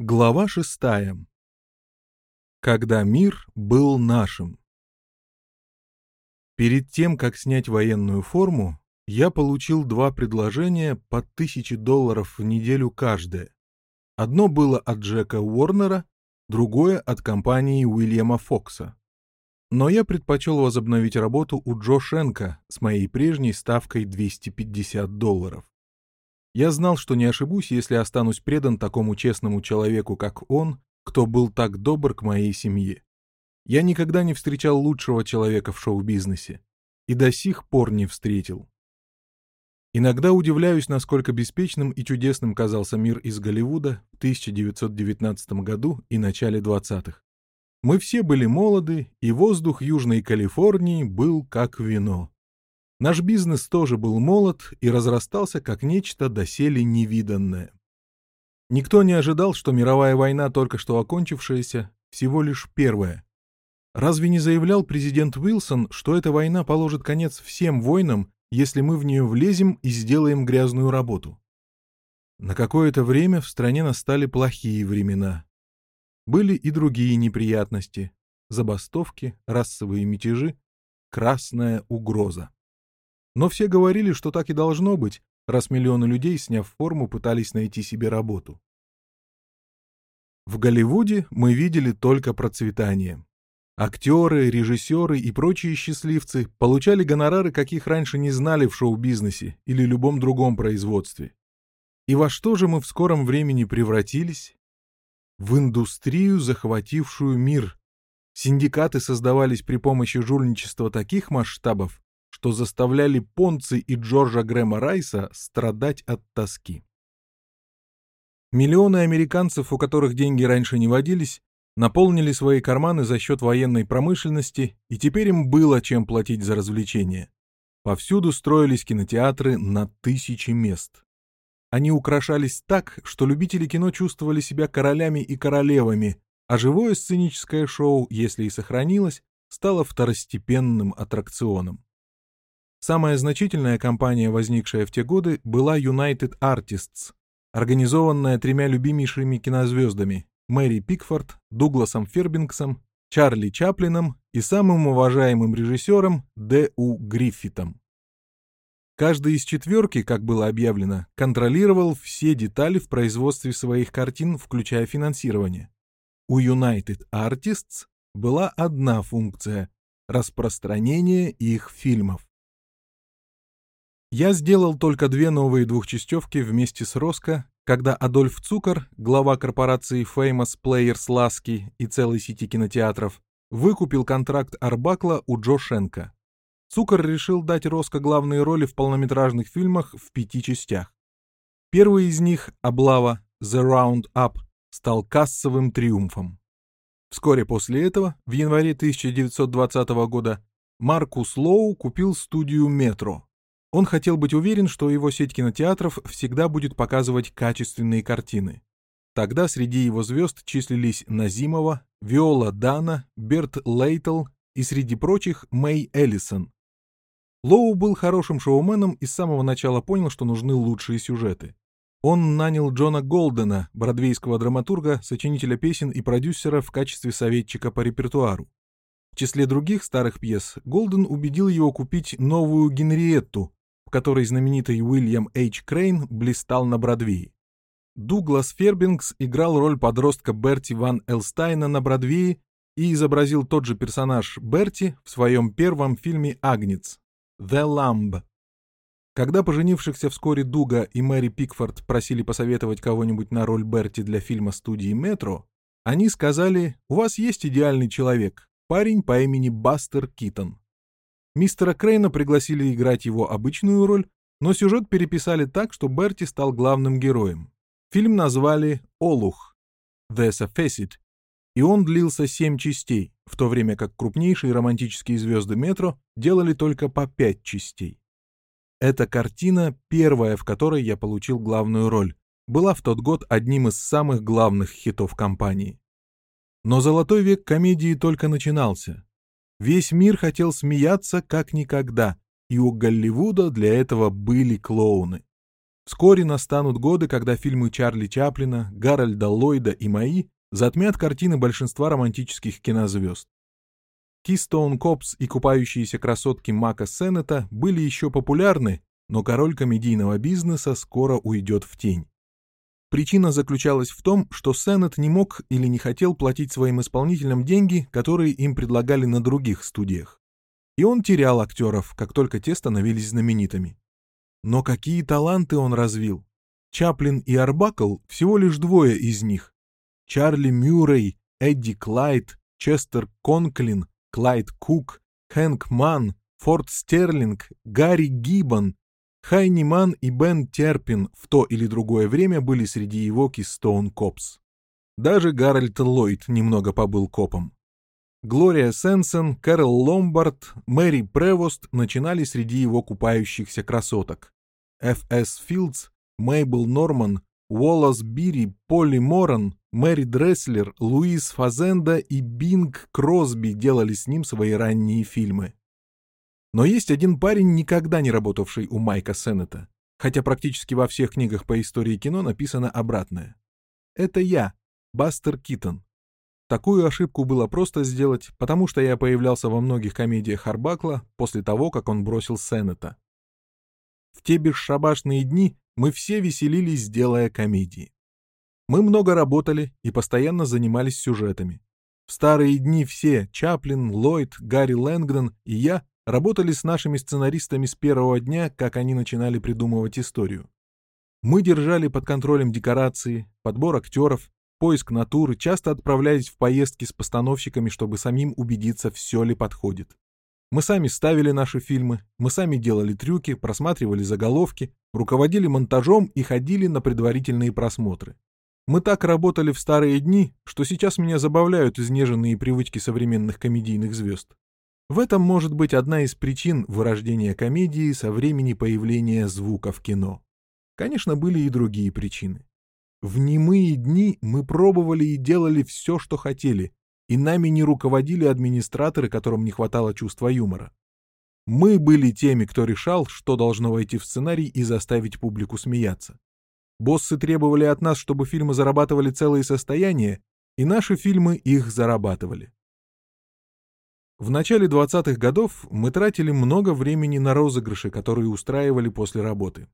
Глава шестая. Когда мир был нашим. Перед тем, как снять военную форму, я получил два предложения по тысяче долларов в неделю каждое. Одно было от Джека Уорнера, другое от компании Уильяма Фокса. Но я предпочел возобновить работу у Джо Шенка с моей прежней ставкой 250 долларов. Я знал, что не ошибусь, если останусь предан такому честному человеку, как он, кто был так добр к моей семье. Я никогда не встречал лучшего человека в шоу-бизнесе. И до сих пор не встретил. Иногда удивляюсь, насколько беспечным и чудесным казался мир из Голливуда в 1919 году и начале 20-х. Мы все были молоды, и воздух Южной Калифорнии был как вино. Наш бизнес тоже был молод и разрастался как нечто доселе невиданное. Никто не ожидал, что мировая война, только что окончившаяся, всего лишь первая. Разве не заявлял президент Уилсон, что эта война положит конец всем войнам, если мы в нее влезем и сделаем грязную работу? На какое-то время в стране настали плохие времена. Были и другие неприятности — забастовки, расовые мятежи, красная угроза. Но все говорили, что так и должно быть, раз миллионы людей, сняв форму, пытались найти себе работу. В Голливуде мы видели только процветание. Актеры, режиссеры и прочие счастливцы получали гонорары, каких раньше не знали в шоу-бизнесе или любом другом производстве. И во что же мы в скором времени превратились? В индустрию, захватившую мир. Синдикаты создавались при помощи жульничества таких масштабов, что заставляли Понци и Джорджа Грэма Райса страдать от тоски. Миллионы американцев, у которых деньги раньше не водились, наполнили свои карманы за счет военной промышленности, и теперь им было чем платить за развлечения. Повсюду строились кинотеатры на тысячи мест. Они украшались так, что любители кино чувствовали себя королями и королевами, а живое сценическое шоу, если и сохранилось, стало второстепенным аттракционом. Самая значительная компания, возникшая в те годы, была United Artists, организованная тремя любимейшими кинозвездами Мэри Пикфорд, Дугласом Фербингсом, Чарли Чаплином и самым уважаемым режиссером Д. У. Гриффитом. Каждый из четверки, как было объявлено, контролировал все детали в производстве своих картин, включая финансирование. У United Artists была одна функция — распространение их фильмов. Я сделал только две новые двухчастевки вместе с Роско, когда Адольф Цукер, глава корпорации Famous Players Lasky и целой сети кинотеатров, выкупил контракт Арбакла у Джо Шенка. Цукер решил дать Роско главные роли в полнометражных фильмах в пяти частях. Первый из них, «Облава», «The Round-Up», стал кассовым триумфом. Вскоре после этого, в январе 1920 года, Маркус Лоу купил студию «Метро», он хотел быть уверен, что его сеть кинотеатров всегда будет показывать качественные картины. Тогда среди его звезд числились Назимова, Виола Дана, Берт Лейтл и среди прочих Мэй Эллисон. Лоу был хорошим шоуменом и с самого начала понял, что нужны лучшие сюжеты. Он нанял Джона Голдена, бродвейского драматурга, сочинителя песен и продюсера в качестве советчика по репертуару. В числе других старых пьес Голден убедил его купить новую Генриетту, которой знаменитый Уильям Эйч Крейн блистал на Бродвее. Дуглас Фербингс играл роль подростка Берти Ван Элстайна на Бродвее и изобразил тот же персонаж Берти в своем первом фильме «Агнец» «The Lamb». Когда поженившихся вскоре Дуга и Мэри Пикфорд просили посоветовать кого-нибудь на роль Берти для фильма студии «Метро», они сказали «У вас есть идеальный человек, парень по имени Бастер Китон». Мистера Крейна пригласили играть его обычную роль, но сюжет переписали так, что Берти стал главным героем. Фильм назвали «Олух» «The Sufficit», и он длился семь частей, в то время как крупнейшие романтические звезды метро делали только по пять частей. Эта картина, первая, в которой я получил главную роль, была в тот год одним из самых главных хитов компании. Но золотой век комедии только начинался. Весь мир хотел смеяться как никогда, и у Голливуда для этого были клоуны. Вскоре настанут годы, когда фильмы Чарли Чаплина, Гарольда Ллойда и мои затмят картины большинства романтических кинозвезд. Keystone Копс и купающиеся красотки Мака Сеннета были еще популярны, но король комедийного бизнеса скоро уйдет в тень. Причина заключалась в том, что Сеннет не мог или не хотел платить своим исполнителям деньги, которые им предлагали на других студиях. И он терял актеров, как только те становились знаменитыми. Но какие таланты он развил! Чаплин и Арбакл — всего лишь двое из них. Чарли Мюррей, Эдди Клайд, Честер Конклин, Клайд Кук, Хэнк Манн, Форд Стерлинг, Гарри Гриббон, Хайни Ман и Бен Терпин в то или другое время были среди его Кистоун Копс. Даже Гарольд Ллойд немного побыл копом. Глория Свенсон, Кэрол Ломбард, Мэри Превост начинали среди его купающихся красоток. Ф.С. Филдс, Мейбл Норман, Уоллас Бири, Полли Моран, Мэри Дресслер, Луис Фазенда и Бинг Кросби делали с ним свои ранние фильмы. Но есть один парень, никогда не работавший у Майка Сеннета, хотя практически во всех книгах по истории кино написано обратное. Это я, Бастер Китон. Такую ошибку было просто сделать, потому что я появлялся во многих комедиях Харбакла после того, как он бросил Сеннета. В те бесшабашные дни мы все веселились, делая комедии. Мы много работали и постоянно занимались сюжетами. В старые дни все, Чаплин, Ллойд, Гарри Лэнгдон и я, работали с нашими сценаристами с первого дня, как они начинали придумывать историю. Мы держали под контролем декорации, подбор актеров, поиск натуры, часто отправлялись в поездки с постановщиками, чтобы самим убедиться, все ли подходит. Мы сами ставили наши фильмы, мы сами делали трюки, просматривали заголовки, руководили монтажом и ходили на предварительные просмотры. Мы так работали в старые дни, что сейчас меня забавляют изнеженные привычки современных комедийных звезд. В этом может быть одна из причин вырождения комедии со времени появления звука в кино. Конечно, были и другие причины. В немые дни мы пробовали и делали все, что хотели, и нами не руководили администраторы, которым не хватало чувства юмора. Мы были теми, кто решал, что должно войти в сценарий и заставить публику смеяться. Боссы требовали от нас, чтобы фильмы зарабатывали целые состояния, и наши фильмы их зарабатывали. В начале 20-х годов мы тратили много времени на розыгрыши, которые устраивали после работы.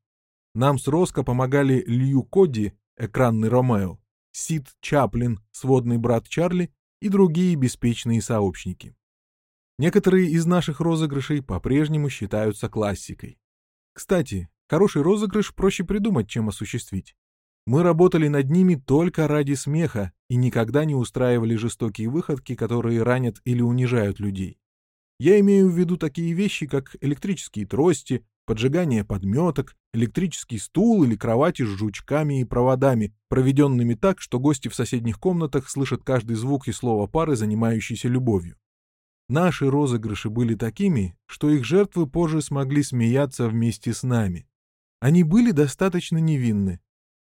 Нам с Роско помогали Лью Коди экранный Ромео, Сид Чаплин, сводный брат Чарли и другие беспечные сообщники. Некоторые из наших розыгрышей по-прежнему считаются классикой. Кстати, хороший розыгрыш проще придумать, чем осуществить. Мы работали над ними только ради смеха и никогда не устраивали жестокие выходки, которые ранят или унижают людей. Я имею в виду такие вещи, как электрические трости, поджигание подметок, электрический стул или кровати с жучками и проводами, проведенными так, что гости в соседних комнатах слышат каждый звук и слово пары, занимающейся любовью. Наши розыгрыши были такими, что их жертвы позже смогли смеяться вместе с нами. Они были достаточно невинны.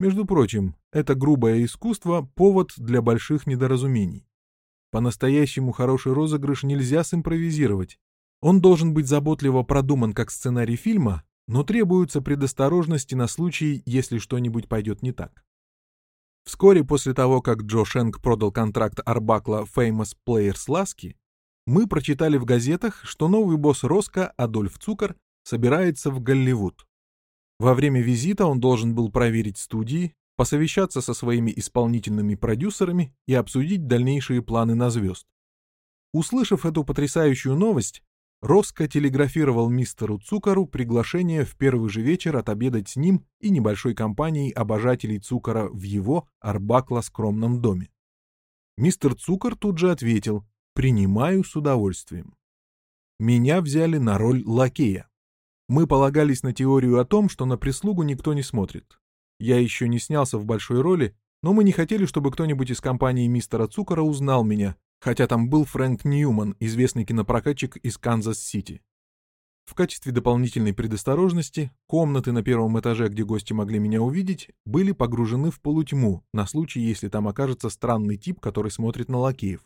Между прочим, это грубое искусство — повод для больших недоразумений. По-настоящему хороший розыгрыш нельзя симпровизировать, он должен быть заботливо продуман как сценарий фильма, но требуются предосторожности на случай, если что-нибудь пойдет не так. Вскоре после того, как Джо Шенк продал контракт Арбакла Famous Players Lasky, мы прочитали в газетах, что новый босс Роско, Адольф Цукер, собирается в Голливуд. Во время визита он должен был проверить студии, посовещаться со своими исполнительными продюсерами и обсудить дальнейшие планы на звезд. Услышав эту потрясающую новость, Роско телеграфировал мистеру Цукору приглашение в первый же вечер отобедать с ним и небольшой компанией обожателей Цукора в его Арбакла скромном доме. Мистер Цукор тут же ответил «Принимаю с удовольствием». Меня взяли на роль лакея. Мы полагались на теорию о том, что на прислугу никто не смотрит. Я еще не снялся в большой роли, но мы не хотели, чтобы кто-нибудь из компании мистера Цукора узнал меня, хотя там был Фрэнк Ньюман, известный кинопрокатчик из Канзас-Сити. В качестве дополнительной предосторожности комнаты на первом этаже, где гости могли меня увидеть, были погружены в полутьму на случай, если там окажется странный тип, который смотрит на лакеев.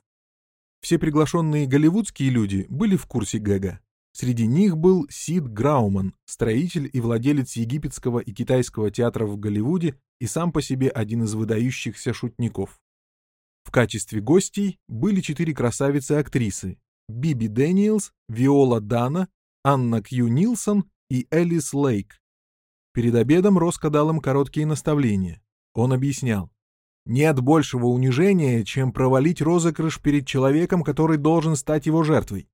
Все приглашенные голливудские люди были в курсе гэга. Среди них был Сид Грауман, строитель и владелец египетского и китайского театров в Голливуде и сам по себе один из выдающихся шутников. В качестве гостей были четыре красавицы-актрисы – Биби Дэниелс, Виола Дана, Анна Кью Нилсон и Элис Лейк. Перед обедом Роско дал им короткие наставления. Он объяснял. Нет большего унижения, чем провалить розыгрыш перед человеком, который должен стать его жертвой.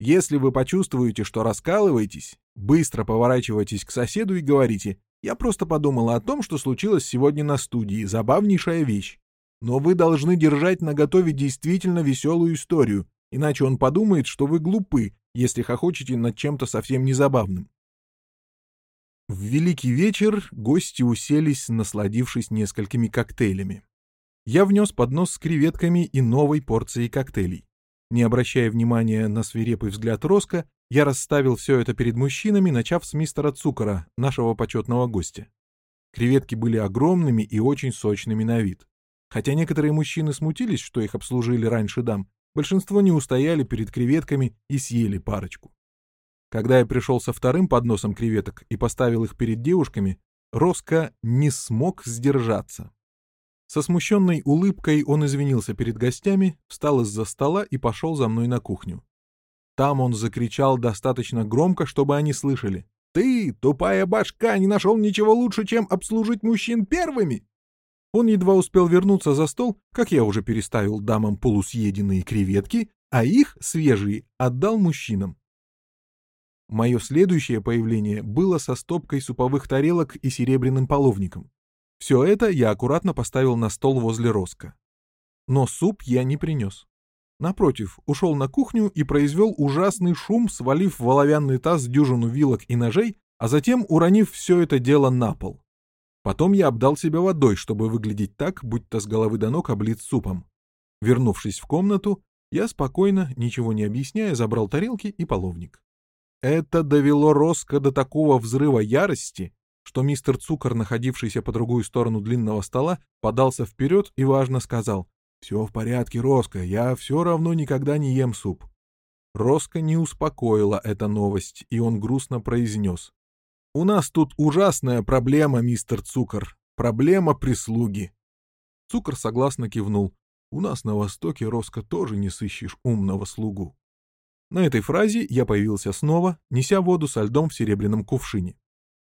Если вы почувствуете, что раскалываетесь, быстро поворачивайтесь к соседу и говорите «Я просто подумала о том, что случилось сегодня на студии, забавнейшая вещь». Но вы должны держать наготове действительно веселую историю, иначе он подумает, что вы глупы, если хохочете над чем-то совсем незабавным. В великий вечер гости уселись, насладившись несколькими коктейлями. Я внес поднос с креветками и новой порцией коктейлей. Не обращая внимания на свирепый взгляд Роско, я расставил все это перед мужчинами, начав с мистера Цукора, нашего почетного гостя. Креветки были огромными и очень сочными на вид. Хотя некоторые мужчины смутились, что их обслужили раньше дам, большинство не устояли перед креветками и съели парочку. Когда я пришел со вторым подносом креветок и поставил их перед девушками, Роско не смог сдержаться. Со смущенной улыбкой он извинился перед гостями, встал из-за стола и пошел за мной на кухню. Там он закричал достаточно громко, чтобы они слышали. «Ты, тупая башка, не нашел ничего лучше, чем обслужить мужчин первыми!» Он едва успел вернуться за стол, как я уже переставил дамам полусъеденные креветки, а их, свежие, отдал мужчинам. Мое следующее появление было со стопкой суповых тарелок и серебряным половником. Все это я аккуратно поставил на стол возле Роско. Но суп я не принес. Напротив, ушел на кухню и произвел ужасный шум, свалив в оловянный таз дюжину вилок и ножей, а затем уронив все это дело на пол. Потом я обдал себя водой, чтобы выглядеть так, будто с головы до ног облит супом. Вернувшись в комнату, я спокойно, ничего не объясняя, забрал тарелки и половник. Это довело Роско до такого взрыва ярости, что мистер Цукор, находившийся по другую сторону длинного стола, подался вперед и важно сказал «Все в порядке, Роско, я все равно никогда не ем суп». Роско не успокоила эта новость, и он грустно произнес «У нас тут ужасная проблема, мистер Цукор, проблема прислуги». Цукор согласно кивнул «У нас на Востоке, Роско, тоже не сыщешь умного слугу». На этой фразе я появился снова, неся воду со льдом в серебряном кувшине.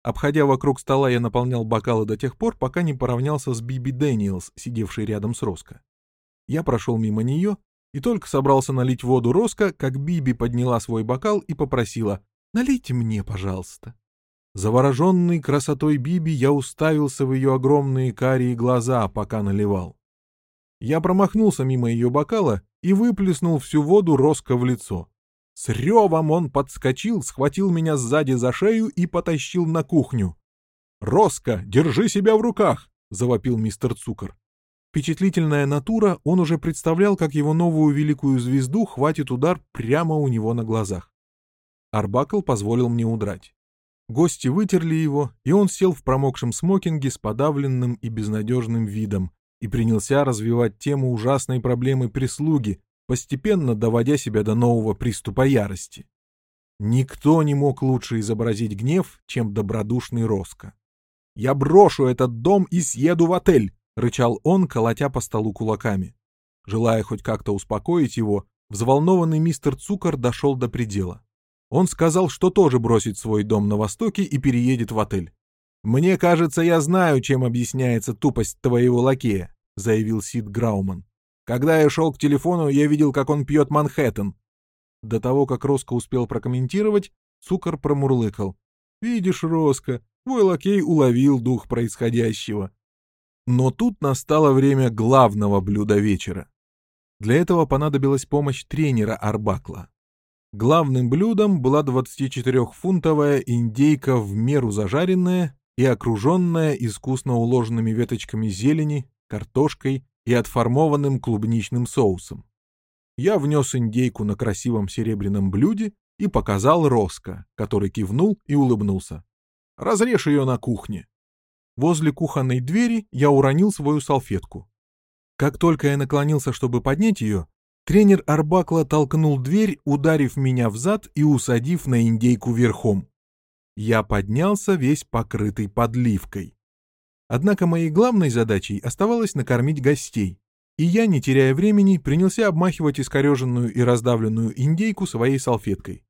Обходя вокруг стола, я наполнял бокалы до тех пор, пока не поравнялся с Биби Дэниелс, сидевшей рядом с Роско. Я прошел мимо нее и только собрался налить воду Роско, как Биби подняла свой бокал и попросила «Налейте мне, пожалуйста». Завороженный красотой Биби, я уставился в ее огромные карие глаза, пока наливал. Я промахнулся мимо ее бокала и выплеснул всю воду Роско в лицо. С ревом он подскочил, схватил меня сзади за шею и потащил на кухню. «Роско, держи себя в руках!» — завопил мистер Цукор. Впечатлительная натура, он уже представлял, как его новую великую звезду хватит удар прямо у него на глазах. Арбакл позволил мне удрать. Гости вытерли его, и он сел в промокшем смокинге с подавленным и безнадежным видом и принялся развивать тему ужасной проблемы прислуги, постепенно доводя себя до нового приступа ярости. Никто не мог лучше изобразить гнев, чем добродушный Роско. «Я брошу этот дом и съеду в отель!» — рычал он, колотя по столу кулаками. Желая хоть как-то успокоить его, взволнованный мистер Цукор дошел до предела. Он сказал, что тоже бросит свой дом на Востоке и переедет в отель. «Мне кажется, я знаю, чем объясняется тупость твоего лакея», — заявил Сид Грауман. Когда я шел к телефону, я видел, как он пьет Манхэттен. До того, как Роско успел прокомментировать, Цукор промурлыкал. «Видишь, Роско, твой лакей уловил дух происходящего». Но тут настало время главного блюда вечера. Для этого понадобилась помощь тренера Арбакла. Главным блюдом была 24-фунтовая индейка в меру зажаренная и окруженная искусно уложенными веточками зелени, картошкой и отформованным клубничным соусом. Я внес индейку на красивом серебряном блюде и показал Роско, который кивнул и улыбнулся. «Разрежь ее на кухне». Возле кухонной двери я уронил свою салфетку. Как только я наклонился, чтобы поднять ее, Тренер Арбакла толкнул дверь, ударив меня в зад и усадив на индейку верхом. Я поднялся весь покрытый подливкой. Однако моей главной задачей оставалось накормить гостей, и я, не теряя времени, принялся обмахивать искореженную и раздавленную индейку своей салфеткой.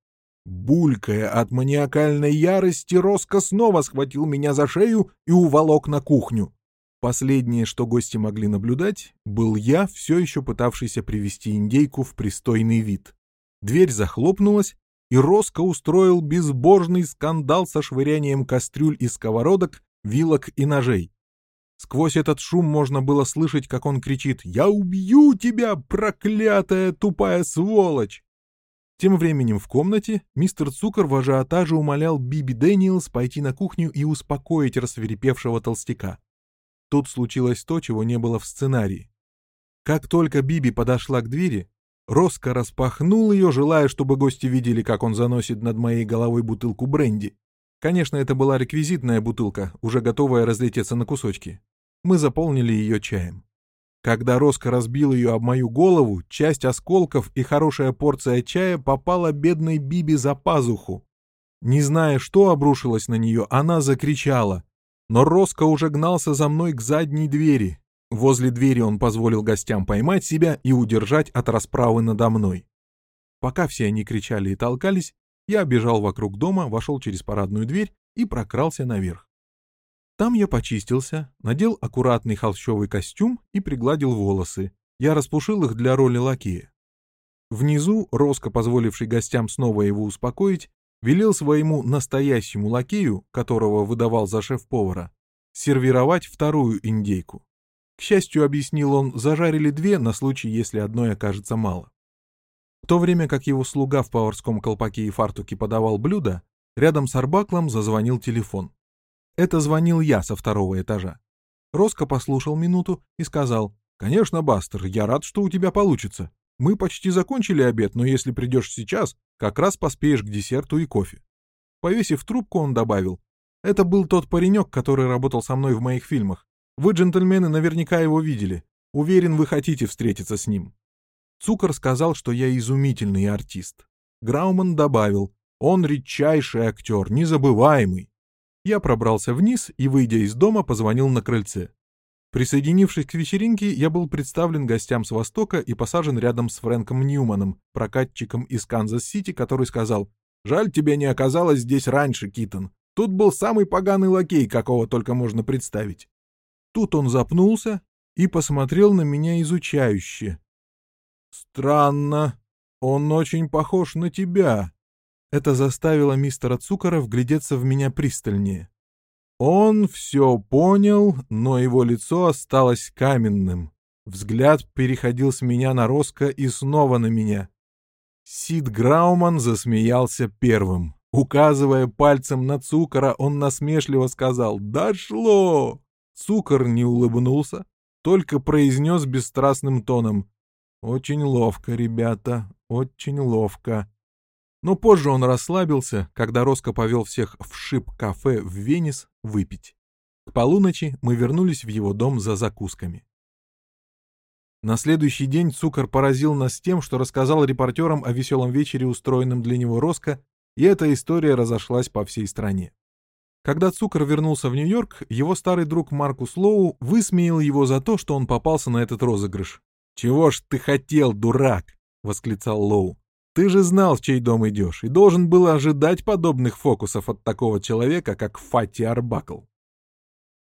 Булькая от маниакальной ярости, Роско снова схватил меня за шею и уволок на кухню. Последнее, что гости могли наблюдать, был я, все еще пытавшийся привести индейку в пристойный вид. Дверь захлопнулась, и Роско устроил безбожный скандал со швырянием кастрюль и сковородок, вилок и ножей. Сквозь этот шум можно было слышать, как он кричит «Я убью тебя, проклятая тупая сволочь!» Тем временем в комнате мистер Цукер в ажиотаже умолял Биби Дэниелс пойти на кухню и успокоить рассверепевшего толстяка. Тут случилось то, чего не было в сценарии. Как только Биби подошла к двери, Роско распахнул ее, желая, чтобы гости видели, как он заносит над моей головой бутылку бренди. Конечно, это была реквизитная бутылка, уже готовая разлететься на кусочки. Мы заполнили ее чаем. Когда Роско разбил ее об мою голову, часть осколков и хорошая порция чая попала бедной Биби за пазуху. Не зная, что обрушилось на нее, она закричала. Но Роско уже гнался за мной к задней двери. Возле двери он позволил гостям поймать себя и удержать от расправы надо мной. Пока все они кричали и толкались, я обежал вокруг дома, вошел через парадную дверь и прокрался наверх. Там я почистился, надел аккуратный холщовый костюм и пригладил волосы. Я распушил их для роли лакея. Внизу, Роско, позволивший гостям снова его успокоить, велел своему настоящему лакею, которого выдавал за шеф-повара, сервировать вторую индейку. К счастью, объяснил он, зажарили две на случай, если одной окажется мало. В то время как его слуга в поварском колпаке и фартуке подавал блюдо, рядом с Арбаклом зазвонил телефон. Это звонил я со второго этажа. Роско послушал минуту и сказал, «Конечно, Бастер, я рад, что у тебя получится. Мы почти закончили обед, но если придешь сейчас, как раз поспеешь к десерту и кофе». Повесив трубку, он добавил, «Это был тот паренек, который работал со мной в моих фильмах. Вы, джентльмены, наверняка его видели. Уверен, вы хотите встретиться с ним». Цукор сказал, что я изумительный артист. Грауман добавил, он редчайший актер, незабываемый. Я пробрался вниз и, выйдя из дома, позвонил на крыльце. Присоединившись к вечеринке, я был представлен гостям с Востока и посажен рядом с Фрэнком Ньюманом, прокатчиком из Канзас-Сити, который сказал, «Жаль, тебя не оказалось здесь раньше, Китон. Тут был самый поганый лакей, какого только можно представить». Тут он запнулся и посмотрел на меня изучающе, «Странно. Он очень похож на тебя». Это заставило мистера Цукора вглядеться в меня пристальнее. Он все понял, но его лицо осталось каменным. Взгляд переходил с меня на Роско и снова на меня. Сид Грауман засмеялся первым. Указывая пальцем на Цукора, он насмешливо сказал «Дошло!». Цукор не улыбнулся, только произнес бесстрастным тоном очень ловко, ребята, очень ловко. Но позже он расслабился, когда Роско повел всех в шип-кафе в Венес выпить. К полуночи мы вернулись в его дом за закусками. На следующий день Цукор поразил нас тем, что рассказал репортерам о веселом вечере, устроенном для него Роско, и эта история разошлась по всей стране. Когда Цукор вернулся в Нью-Йорк, его старый друг Маркус Лоу высмеял его за то, что он попался на этот розыгрыш. «Чего ж ты хотел, дурак?» — восклицал Лоу. «Ты же знал, в чей дом идешь, и должен был ожидать подобных фокусов от такого человека, как Фати Арбакл».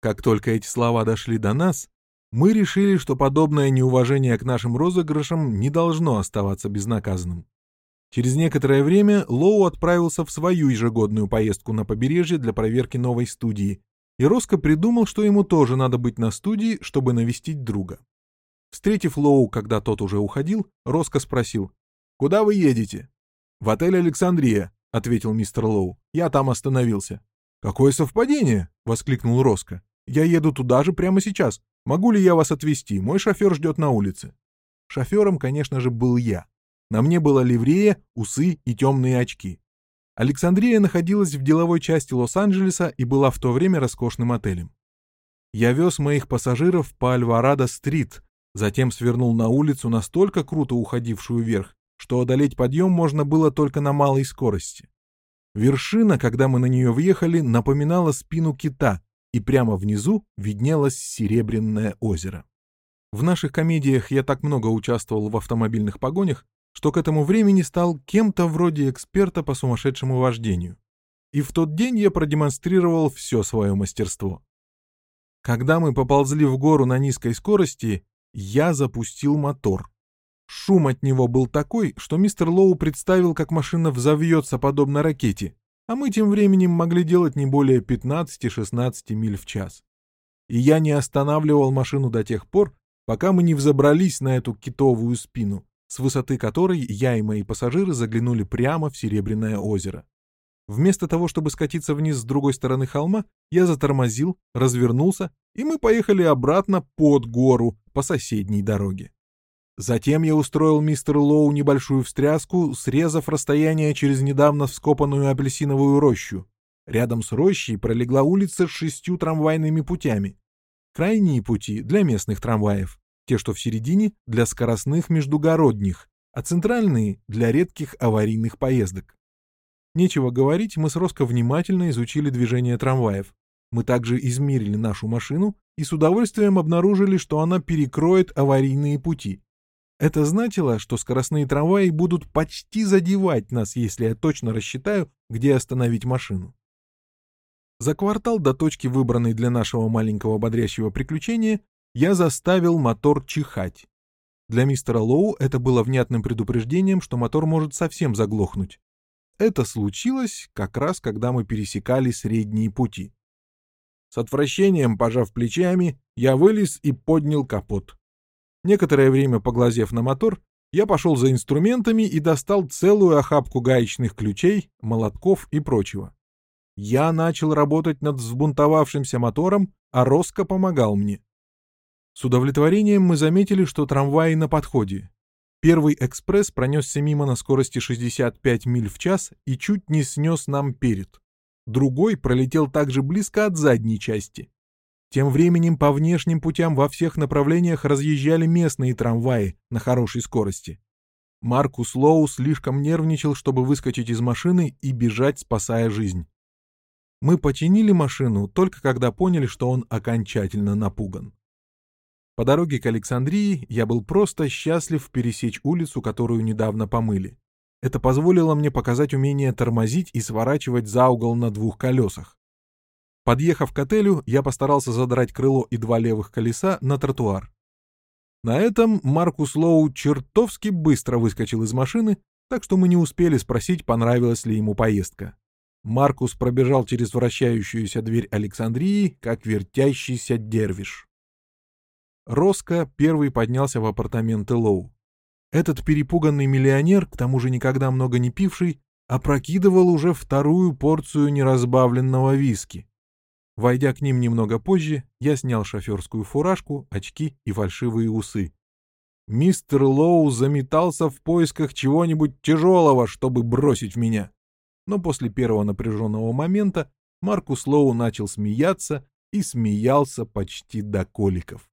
Как только эти слова дошли до нас, мы решили, что подобное неуважение к нашим розыгрышам не должно оставаться безнаказанным. Через некоторое время Лоу отправился в свою ежегодную поездку на побережье для проверки новой студии, и Роско придумал, что ему тоже надо быть на студии, чтобы навестить друга. Встретив Лоу, когда тот уже уходил, Роско спросил, «Куда вы едете?» «В отель «Александрия», — ответил мистер Лоу. «Я там остановился». «Какое совпадение!» — воскликнул Роско. «Я еду туда же прямо сейчас. Могу ли я вас отвезти? Мой шофер ждет на улице». Шофером, конечно же, был я. На мне была ливрея, усы и темные очки. Александрия находилась в деловой части Лос-Анджелеса и была в то время роскошным отелем. Я вез моих пассажиров по Альварадо-стрит, Затем свернул на улицу, настолько круто уходившую вверх, что одолеть подъем можно было только на малой скорости. Вершина, когда мы на нее въехали, напоминала спину кита, и прямо внизу виднелось Серебряное озеро. В наших комедиях я так много участвовал в автомобильных погонях, что к этому времени стал кем-то вроде эксперта по сумасшедшему вождению. И в тот день я продемонстрировал все свое мастерство. Когда мы поползли в гору на низкой скорости, я запустил мотор. Шум от него был такой, что мистер Лоу представил, как машина взовьется подобно ракете, а мы тем временем могли делать не более 15-16 миль в час. И я не останавливал машину до тех пор, пока мы не взобрались на эту китовую спину, с высоты которой я и мои пассажиры заглянули прямо в Серебряное озеро. Вместо того, чтобы скатиться вниз с другой стороны холма, я затормозил, развернулся, и мы поехали обратно под гору по соседней дороге. Затем я устроил мистеру Лоу небольшую встряску, срезав расстояние через недавно вскопанную апельсиновую рощу. Рядом с рощей пролегла улица с шестью трамвайными путями. Крайние пути для местных трамваев, те, что в середине, для скоростных междугородних, а центральные — для редких аварийных поездок. Нечего говорить, мы с Роско внимательно изучили движение трамваев. Мы также измерили нашу машину и с удовольствием обнаружили, что она перекроет аварийные пути. Это значило, что скоростные трамваи будут почти задевать нас, если я точно рассчитаю, где остановить машину. За квартал до точки, выбранной для нашего маленького бодрящего приключения, я заставил мотор чихать. Для мистера Лоу это было внятным предупреждением, что мотор может совсем заглохнуть. Это случилось как раз, когда мы пересекали средние пути. С отвращением, пожав плечами, я вылез и поднял капот. Некоторое время поглазев на мотор, я пошел за инструментами и достал целую охапку гаечных ключей, молотков и прочего. Я начал работать над взбунтовавшимся мотором, а Роско помогал мне. С удовлетворением мы заметили, что трамваи на подходе. Первый экспресс пронесся мимо на скорости 65 миль в час и чуть не снес нам перед. Другой пролетел также близко от задней части. Тем временем по внешним путям во всех направлениях разъезжали местные трамваи на хорошей скорости. Маркус Лоу слишком нервничал, чтобы выскочить из машины и бежать, спасая жизнь. Мы починили машину только когда поняли, что он окончательно напуган. По дороге к Александрии я был просто счастлив пересечь улицу, которую недавно помыли. Это позволило мне показать умение тормозить и сворачивать за угол на двух колесах. Подъехав к отелю, я постарался задрать крыло и два левых колеса на тротуар. На этом Маркус Лоу чертовски быстро выскочил из машины, так что мы не успели спросить, понравилась ли ему поездка. Маркус пробежал через вращающуюся дверь Александрии, как вертящийся дервиш. Роско первый поднялся в апартаменты Лоу. Этот перепуганный миллионер, к тому же никогда много не пивший, опрокидывал уже вторую порцию неразбавленного виски. Войдя к ним немного позже, я снял шоферскую фуражку, очки и фальшивые усы. Мистер Лоу заметался в поисках чего-нибудь тяжелого, чтобы бросить в меня. Но после первого напряженного момента Маркус Лоу начал смеяться и смеялся почти до коликов.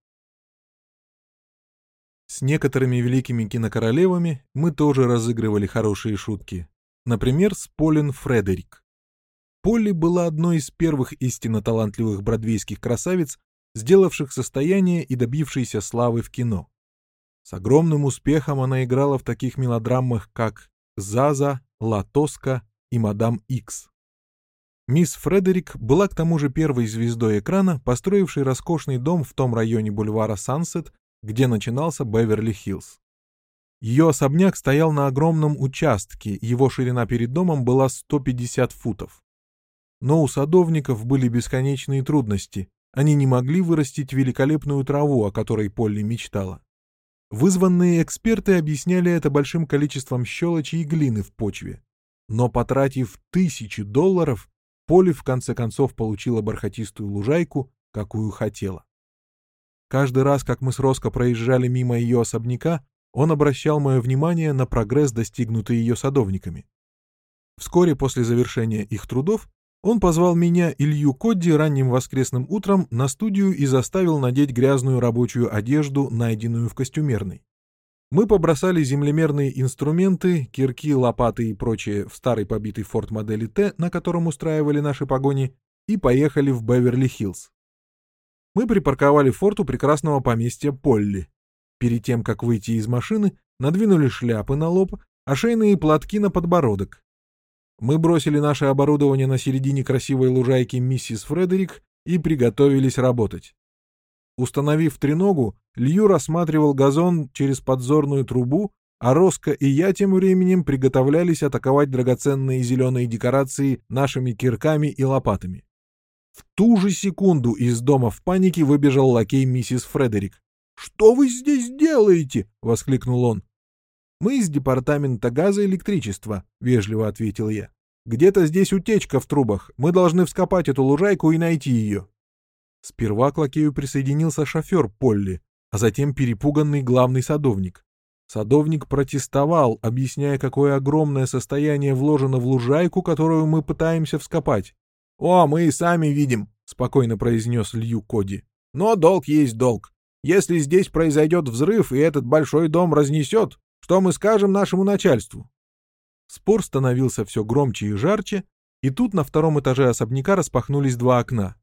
С некоторыми великими кинокоролевами мы тоже разыгрывали хорошие шутки. Например, с Полин Фредерик. Полли была одной из первых истинно талантливых бродвейских красавиц, сделавших состояние и добившейся славы в кино. С огромным успехом она играла в таких мелодрамах, как «Заза», «Ла Тоска» и «Мадам Икс». Мисс Фредерик была к тому же первой звездой экрана, построившей роскошный дом в том районе бульвара Сансет, где начинался Беверли-Хиллз. Ее особняк стоял на огромном участке, его ширина перед домом была 150 футов. Но у садовников были бесконечные трудности. Они не могли вырастить великолепную траву, о которой Полли мечтала. Вызванные эксперты объясняли это большим количеством щелочи и глины в почве. Но потратив тысячи долларов, Полли в конце концов получила бархатистую лужайку, какую хотела. Каждый раз, как мы с Роско проезжали мимо ее особняка, он обращал мое внимание на прогресс, достигнутый ее садовниками. Вскоре после завершения их трудов Он позвал меня, Илью Кодди, ранним воскресным утром на студию и заставил надеть грязную рабочую одежду, найденную в костюмерной. Мы побросали землемерные инструменты, кирки, лопаты и прочее в старый побитый форт модели Т, на котором устраивали наши погони, и поехали в Беверли-Хиллз. Мы припарковали форт у прекрасного поместья Полли. Перед тем, как выйти из машины, надвинули шляпы на лоб, а шейные платки на подбородок. Мы бросили наше оборудование на середине красивой лужайки миссис Фредерик и приготовились работать. Установив треногу, Лью рассматривал газон через подзорную трубу, а Роско и я тем временем приготовлялись атаковать драгоценные зеленые декорации нашими кирками и лопатами. В ту же секунду из дома в панике выбежал лакей миссис Фредерик. «Что вы здесь делаете?» — воскликнул он. «Мы из департамента газа и электричества», — вежливо ответил я. «Где-то здесь утечка в трубах. Мы должны вскопать эту лужайку и найти ее». Сперва к лакею присоединился шофер Полли, а затем перепуганный главный садовник. Садовник протестовал, объясняя, какое огромное состояние вложено в лужайку, которую мы пытаемся вскопать. «О, мы и сами видим», — спокойно произнес Лью Коди. «Но долг есть долг. Если здесь произойдет взрыв и этот большой дом разнесет, что мы скажем нашему начальству?» Спор становился все громче и жарче, и тут на втором этаже особняка распахнулись два окна.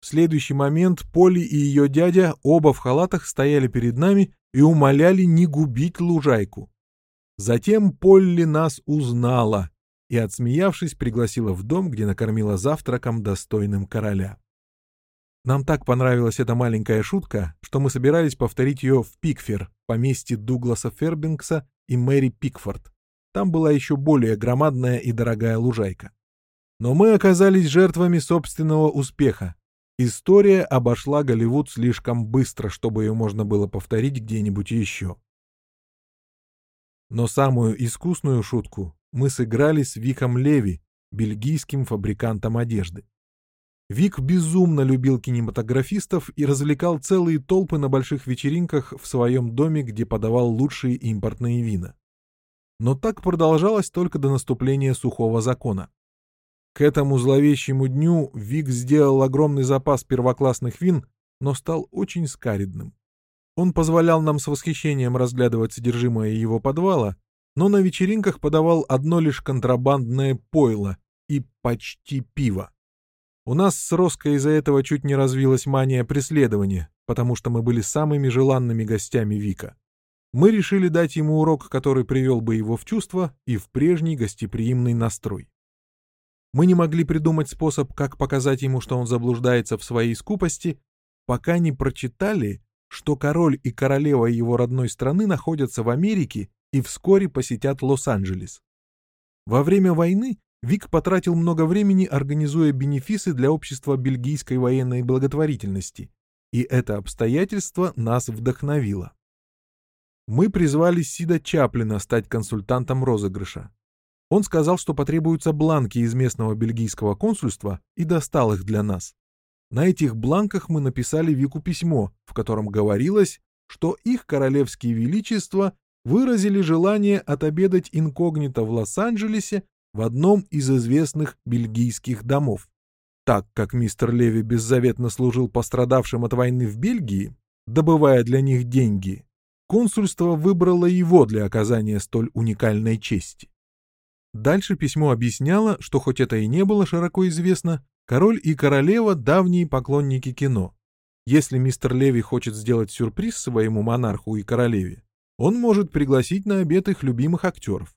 В следующий момент Поли и ее дядя, оба в халатах, стояли перед нами и умоляли не губить лужайку. Затем Полли нас узнала и, отсмеявшись, пригласила в дом, где накормила завтраком достойным короля. Нам так понравилась эта маленькая шутка, что мы собирались повторить ее в Пикфер, поместье Дугласа Фербингса и Мэри Пикфорд. Там была еще более громадная и дорогая лужайка. Но мы оказались жертвами собственного успеха, История обошла Голливуд слишком быстро, чтобы ее можно было повторить где-нибудь еще. Но самую искусную шутку мы сыграли с Виком Леви, бельгийским фабрикантом одежды. Вик безумно любил кинематографистов и развлекал целые толпы на больших вечеринках в своем доме, где подавал лучшие импортные вина. Но так продолжалось только до наступления сухого закона. К этому зловещему дню Вик сделал огромный запас первоклассных вин, но стал очень скаридным. Он позволял нам с восхищением разглядывать содержимое его подвала, но на вечеринках подавал одно лишь контрабандное пойло и почти пиво. У нас с Роской из-за этого чуть не развилась мания преследования, потому что мы были самыми желанными гостями Вика. Мы решили дать ему урок, который привел бы его в чувство и в прежний гостеприимный настрой. Мы не могли придумать способ, как показать ему, что он заблуждается в своей скупости, пока не прочитали, что король и королева его родной страны находятся в Америке и вскоре посетят Лос-Анджелес. Во время войны Вик потратил много времени, организуя бенефисы для общества бельгийской военной благотворительности, и это обстоятельство нас вдохновило. Мы призвали Сида Чаплина стать консультантом розыгрыша. Он сказал, что потребуются бланки из местного бельгийского консульства и достал их для нас. На этих бланках мы написали Вику письмо, в котором говорилось, что их королевские величества выразили желание отобедать инкогнито в Лос-Анджелесе в одном из известных бельгийских домов. Так как мистер Леви беззаветно служил пострадавшим от войны в Бельгии, добывая для них деньги, консульство выбрало его для оказания столь уникальной чести. Дальше письмо объясняло, что хоть это и не было широко известно, король и королева — давние поклонники кино. Если мистер Леви хочет сделать сюрприз своему монарху и королеве, он может пригласить на обед их любимых актеров.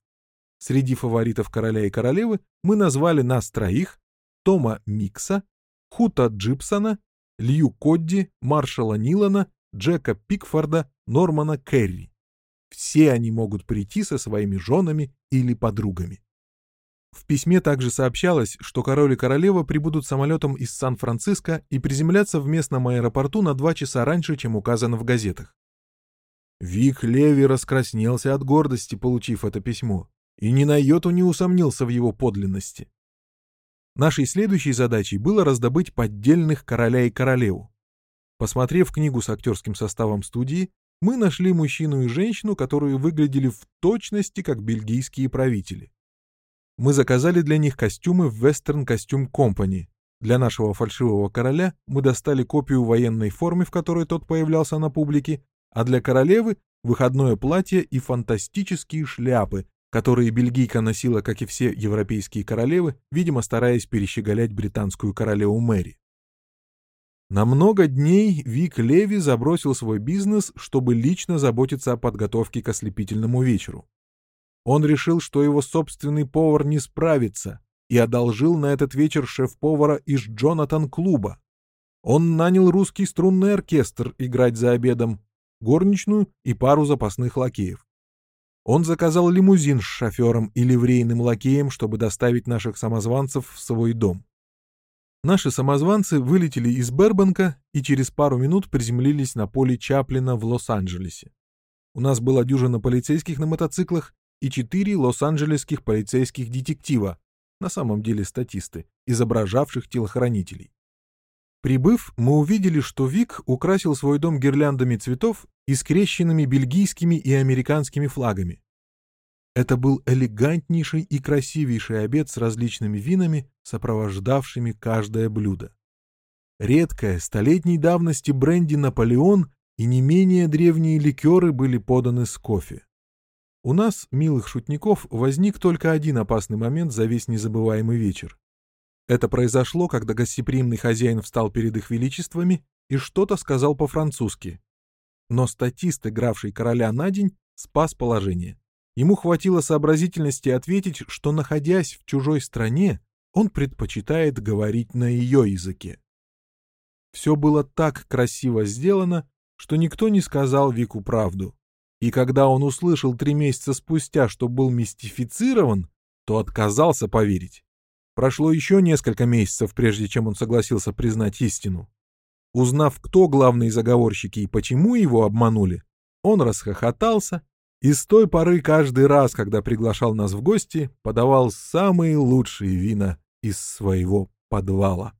Среди фаворитов короля и королевы мы назвали нас троих Тома Микса, Хута Джипсона, Лью Кодди, Маршала Нилана, Джека Пикфорда, Нормана Керри. Все они могут прийти со своими женами или подругами. В письме также сообщалось, что король и королева прибудут самолетом из Сан-Франциско и приземлятся в местном аэропорту на два часа раньше, чем указано в газетах. Вик Леви раскраснелся от гордости, получив это письмо, и ни на йоту не усомнился в его подлинности. Нашей следующей задачей было раздобыть поддельных короля и королеву. Посмотрев книгу с актерским составом студии, мы нашли мужчину и женщину, которые выглядели в точности как бельгийские правители. мы заказали для них костюмы в Western Costume Company. Для нашего фальшивого короля мы достали копию военной формы, в которой тот появлялся на публике, а для королевы — выходное платье и фантастические шляпы, которые бельгийка носила, как и все европейские королевы, видимо, стараясь перещеголять британскую королеву Мэри. На много дней Вик Леви забросил свой бизнес, чтобы лично заботиться о подготовке к ослепительному вечеру. Он решил, что его собственный повар не справится, и одолжил на этот вечер шеф-повара из Джонатан-клуба. Он нанял русский струнный оркестр играть за обедом, горничную и пару запасных лакеев. Он заказал лимузин с шофером и ливрейным лакеем, чтобы доставить наших самозванцев в свой дом. Наши самозванцы вылетели из Бербанка и через пару минут приземлились на поле Чаплина в Лос-Анджелесе. У нас была дюжина полицейских на мотоциклах и четыре лос-анджелесских полицейских детектива, на самом деле статисты, изображавших телохранителей. Прибыв, мы увидели, что Вик украсил свой дом гирляндами цветов и скрещенными бельгийскими и американскими флагами. Это был элегантнейший и красивейший обед с различными винами, сопровождавшими каждое блюдо. Редкое, столетней давности бренди «Наполеон» и не менее древние ликеры были поданы с кофе. У нас, милых шутников, возник только один опасный момент за весь незабываемый вечер. Это произошло, когда гостеприимный хозяин встал перед их величествами и что-то сказал по-французски. Но статист, игравший короля на день, спас положение. Ему хватило сообразительности ответить, что, находясь в чужой стране, он предпочитает говорить на ее языке. Все было так красиво сделано, что никто не сказал Вику правду. И когда он услышал три месяца спустя, что был мистифицирован, то отказался поверить. Прошло еще несколько месяцев, прежде чем он согласился признать истину. Узнав, кто главные заговорщики и почему его обманули, он расхохотался и с той поры каждый раз, когда приглашал нас в гости, подавал самые лучшие вина из своего подвала.